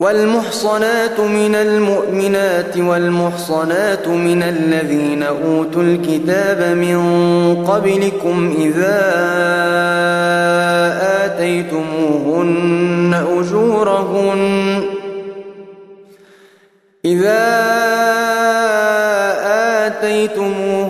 والمحصنات من المؤمنات والمحصنات من الذين أوتوا الكتاب من قبلكم إذا آتيتموهن أجورهن إذا آتيتموهن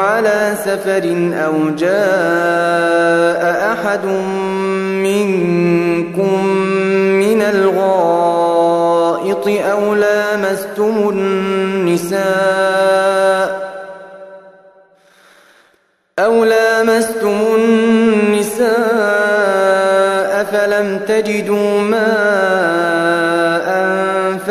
على سفر أو جاء أحد منكم من الغائط أو لامستم النساء أو لامستم النساء فلم تجدوا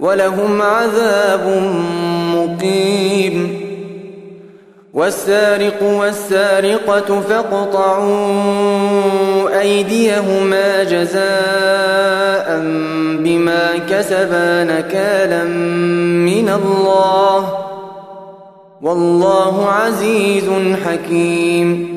ولهم عذاب مقيم. والسارق والسارقة فاقطعوا أيديهما جزاء بما كسبا نكالا من الله. والله عزيز حكيم.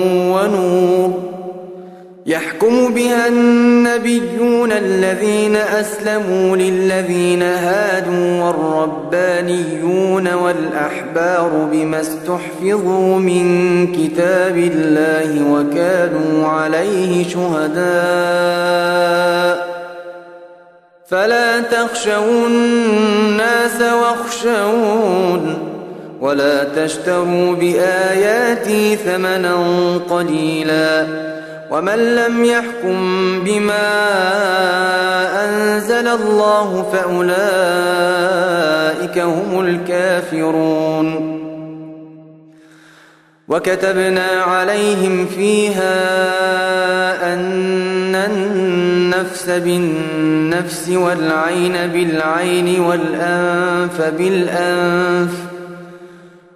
بها النبيون الذين أسلموا للذين هادوا والربانيون والأحبار بما استحفظوا من كتاب الله وكانوا عليه شهداء فلا تخشوا الناس واخشون ولا تشتروا بآياتي ثمنا قليلاً ومن لم يحكم بما أنزل الله فأولئك هم الكافرون. وكتبنا عليهم فيها أن النفس بالنفس والعين بالعين والأنف بالأنف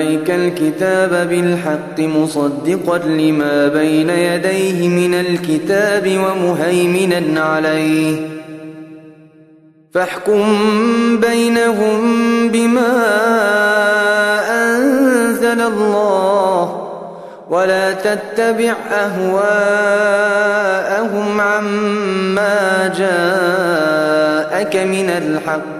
إليك الكتاب بالحق مصدقا لما بين يديه من الكتاب ومهيمنا عليه. فاحكم بينهم بما أنزل الله ولا تتبع أهواءهم عما جاءك من الحق.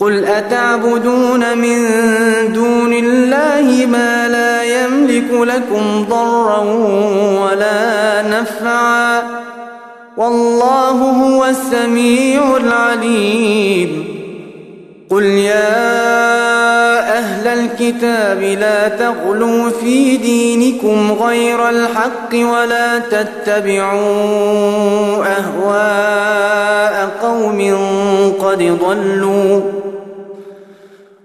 قل اتعبدون من دون الله ما لا يملك لكم ضرا ولا نفعا والله هو السميع العليم قل يا أهل الكتاب لا تغلوا في دينكم غير الحق ولا تتبعوا أهواء قوم قد ضلوا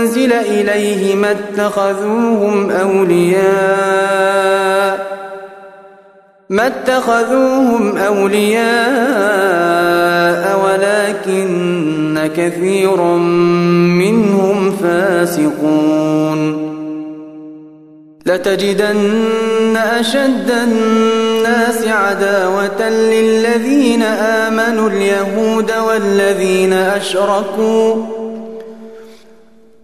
انزل إليه ما اتخذوهم أولياء ما اتخذوهم أولياء ولكن كثيرا منهم فاسقون. لتجدن أشد الناس عداوة للذين آمنوا اليهود والذين أشركوا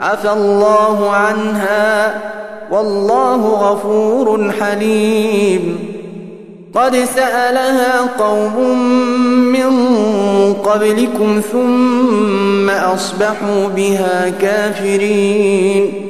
عفى الله عنها والله غفور حليم. قد سألها قوم من قبلكم ثم أصبحوا بها كافرين.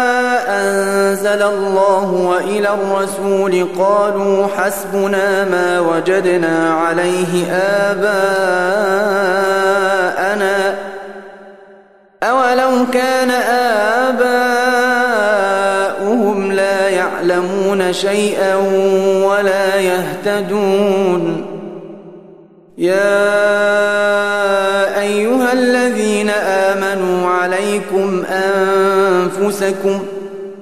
أنزل الله وإلى الرسول قالوا حسبنا ما وجدنا عليه آباءنا أولو كان آباؤهم لا يعلمون شيئا ولا يهتدون يا أيها الذين آمنوا عليكم أنفسكم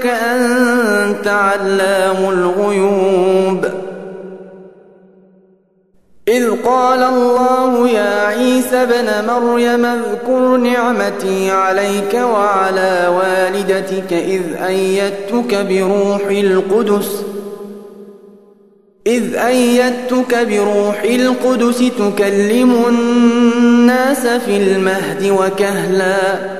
إنك أنت علام الغيوب. إذ قال الله يا عيسى بن مريم اذكر نعمتي عليك وعلى والدتك إذ أيدتك بروح القدس إذ أيدتك بروح القدس تكلم الناس في المهد وكهلا.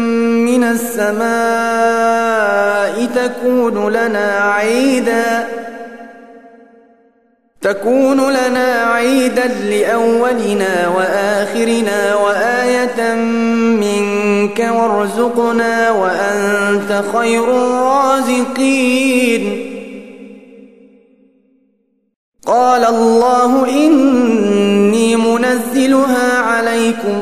من السماء تكون لنا عيدا تكون لنا عيدا لأولنا وآخرنا وآية منك وارزقنا وأنت خير الرازقين. قال الله إني منزلها عليكم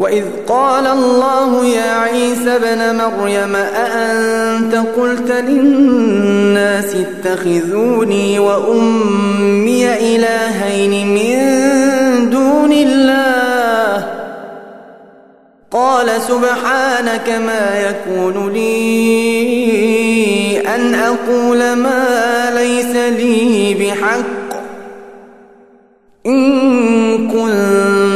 وإذ قال الله يا عيسى بن مريم أأنت قلت للناس اتخذوني وأمي إلهين من دون الله قال سبحانك ما يكون لي أن أقول ما ليس لي بحق إن كنت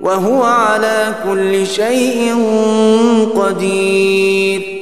وهو على كل شيء قدير.